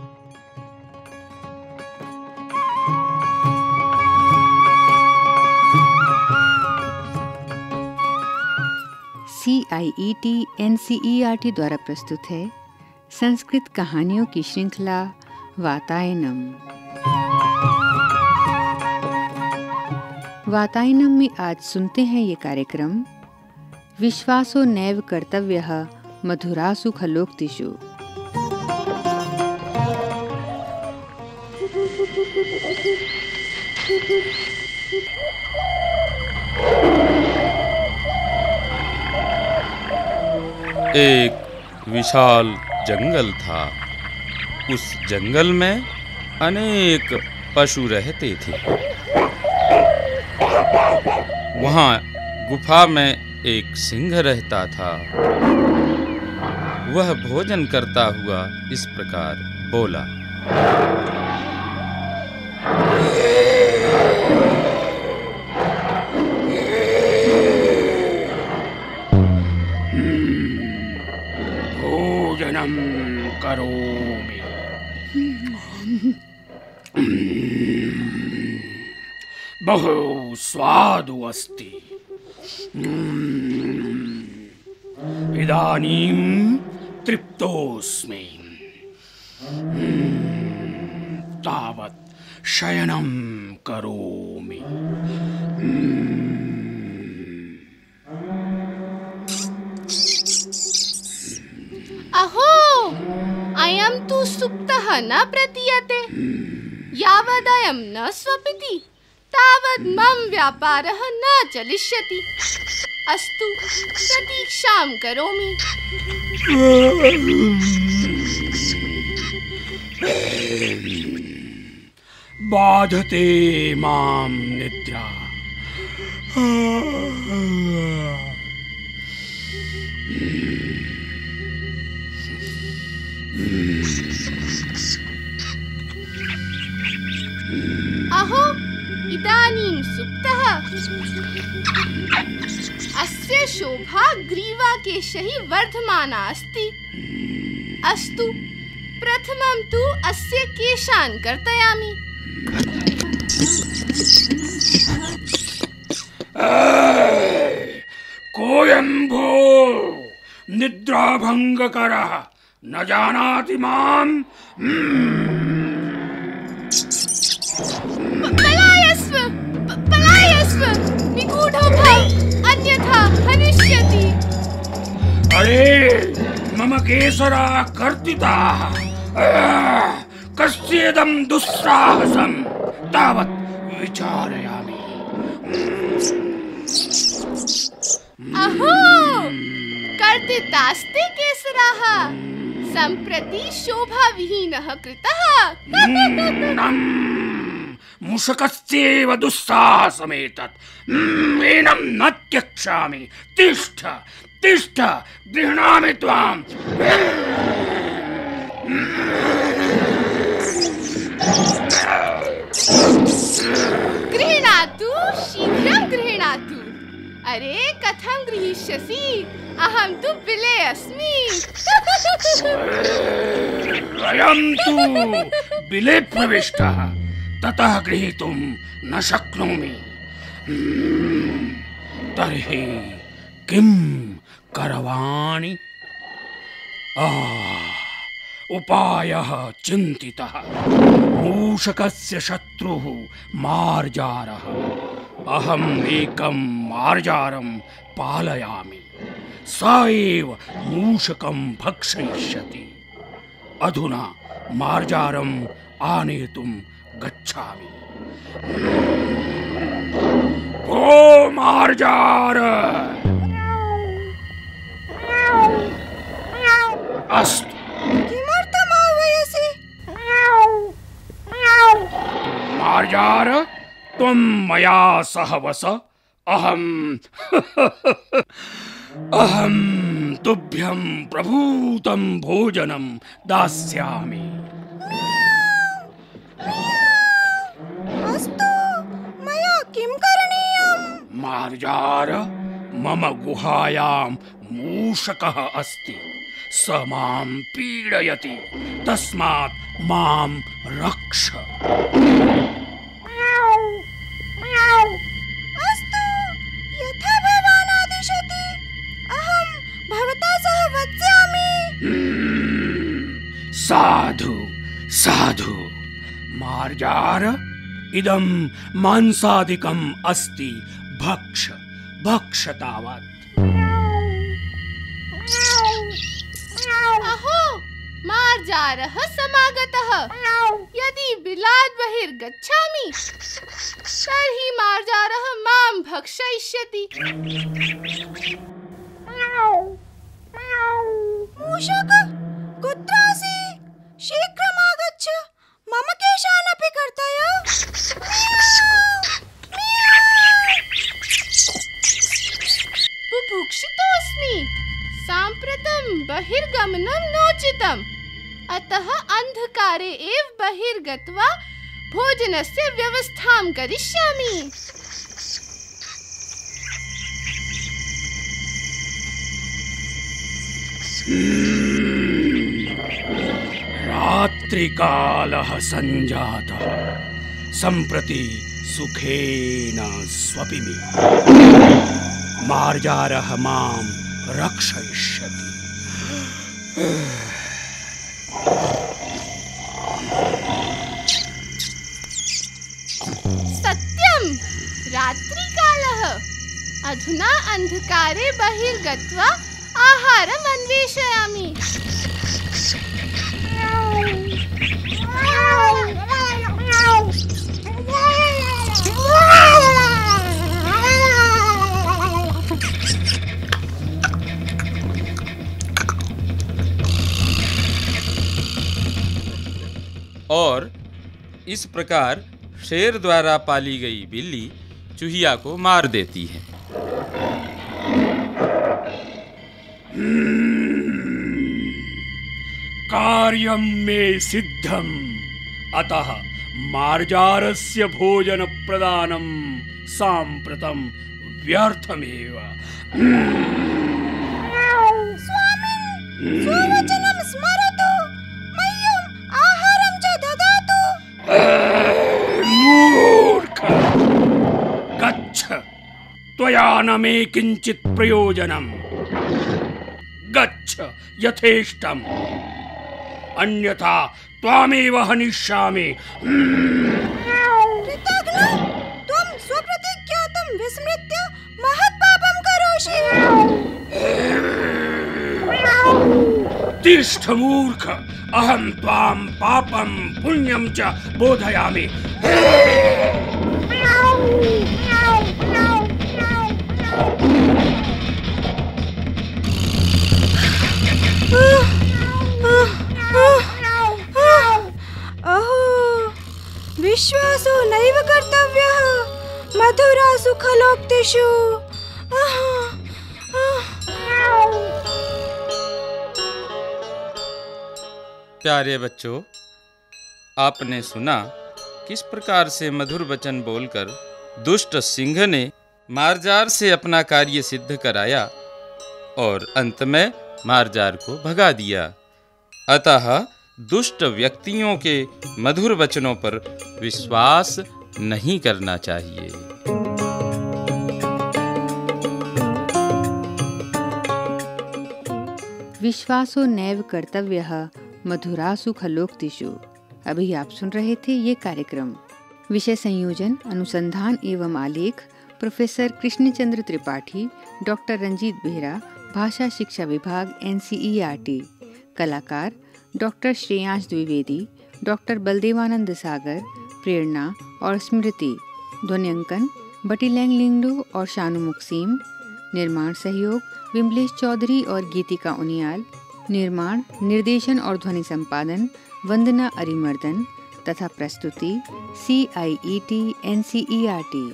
C I E T N C E R T द्वारा प्रस्तुत है संस्कृत कहानियों की श्रृंखला वातायनम। वातायनम में आज सुनते हैं ये कार्यक्रम। विश्वासो नैव कर्तव्य मधुरासु खलोक्तिषु एक विशाल जंगल था। उस जंगल में अनेक पशु रहते थे। वहाँ गुफा में एक सिंह रहता था। वह भोजन करता हुआ इस प्रकार बोला भोजनं करोमि। बहु स्वादु अस्ति। इदानीं तृप्तोऽस्मि। तावत् शयनं करोमि। सुप्तः न प्रतीयते। यावदयं न स्वपिति तावत् मम व्यापारः न चलिष्यति। अस्तु प्रतीक्षां करोमि। बाधते माँ निद्रा। अहो, इदानीं सुप्तः। अस्य शोभा ग्रीवाकेशैः वर्धमाना अस्ति। अस्तु, प्रथमं तु अस्य केशान् कर्तयामि। कोऽयं भो निद्राभङ्गकरः। न जानाति माम्। पलायस्व पलायस्व निगूढो भव अन्यथा हनिष्यति अरे मम केसरा कर्तिताः कस्येदं दुस्साहसं तावत् विचारयामि। अहो कर्तितास्ते केसराः सम्प्रति शोभाविहीनः कृतः मुषकस्येव दुस्साहसमेतत् एनं न त्यक्षामि तिष्ठ तिष्ठ गृह्णामि त्वाम्। गृह्णातु शीघ्रं गृह्णातु। अरे कथं गृहीष्यसि? अहं तु बिले अस्मि। अयं तु बिले प्रविष्टः ततः गृहीतुं न शक्नोमि। म्, तर्हि किं करवाणि? उपायः चिन्तितः। मूषकस्य शत्रुः मार्जारः। अहम् एकं मार्जारं पालयामि। स एव मूषकं भक्षयिष्यति। अधुना मार्जारम् आनेतुं गच्छामि। ओ मार्जार! अस्तु। मार्जार! त्वं मया सह वस। अहम अहं तुभ्यं प्रभूतं भोजनं दास्यामि। अस्तु मया किं करणीयम्? मार्जार मम गुहायां मूषकः अस्ति। स माँ पीडयति। तस्मात् माँ रक्ष। साधु साधु। मार्जार, इदं मांसादिकम् अस्ति, भक्ष भक्ष तावत् अहो, मार्जारः समागतः। यदि बिलात् बहिर्गच्छामि तर्हि मार्जारः भक्षयिष्यति। मूषक कुत्र असि शीघ्रम् आगच्छ मम केशान् अपि कर्तय। बुभुक्षितोऽस्मि साम्प्रतं बहिर्गमनं नोचितम्। अतः अन्धकारे एव बहिर्गत्वा भोजनस्य व्यवस्थां करिष्यामि। रात्रिकालः सञ्जातः सम्प्रति सुखेन स्वपिमि मार्जारः माँ रक्षयिष्यति। सत्यं! रात्रिकालः। अधुना अन्धकारे बहिर्गत्वा अन्वेषयामि। और इस प्रकार शेर द्वारा पाली गई बिल्ली चूहिया को मार देती है। कार्यं मे सिद्धम। अतः मार्जारस्य भोजनप्रदानं साम्प्रतं व्यर्थमेव। स्ववचनं स्मरतु। मह्यम् आहारं च ददातु। मूर्ख! गच्छ। त्वया न मे किञ्चित् प्रयोजनम्। गच्छ यथेष्टम्। अन्यथा त्वामेव हनिष्यामि। त्वं स्वप्रतिज्ञातं विस्मृत्य महत्पापं करोषि। तिष्ठ मूर्ख अहं त्वां पापं पुण्यं च बोधयामि। विश्वासो नैव कर्तव्यः मधुरा सुखलोक्तिषु प्यारे बच्चों, आपने सुना किस प्रकार से मधुर वचन बोलकर दुष्ट सिंह ने मारजार से अपना कार्य सिद्ध कराया और अंत में मारजार को भगा दिया। अतः दुष्ट व्यक्तियों के मधुर वचनों पर विश्वास नहीं करना चाहिए। विश्वासो नैव कर्तव्य, मधुरासु खलोक्तिषु। अभी आप सुन रहे थे ये कार्यक्रम। विषय संयोजन, अनुसंधान एवं आलेख, प्रोफेसर कृष्णचंद्र त्रिपाठी, डॉक्टर रंजीत बेहरा भाषा शिक्षा विभाग, एनसीईआरटी। कलाकार, डॉक्टर श्रेयांश द्विवेदी, डॉक्टर बलदेवानंद सागर, प्रेरणा और स्मृति। ध्वनियांकन बटीलैंग लिंगडू और शानु मुक्सीम। निर्माण सहयोग, विमलेश चौधरी और गीतिका उनियाल। निर्माण, निर्देशन और ध्वनि संपादन, वंदना अरिमर्दन। तथा प्रस्तुति C I E T N C E R T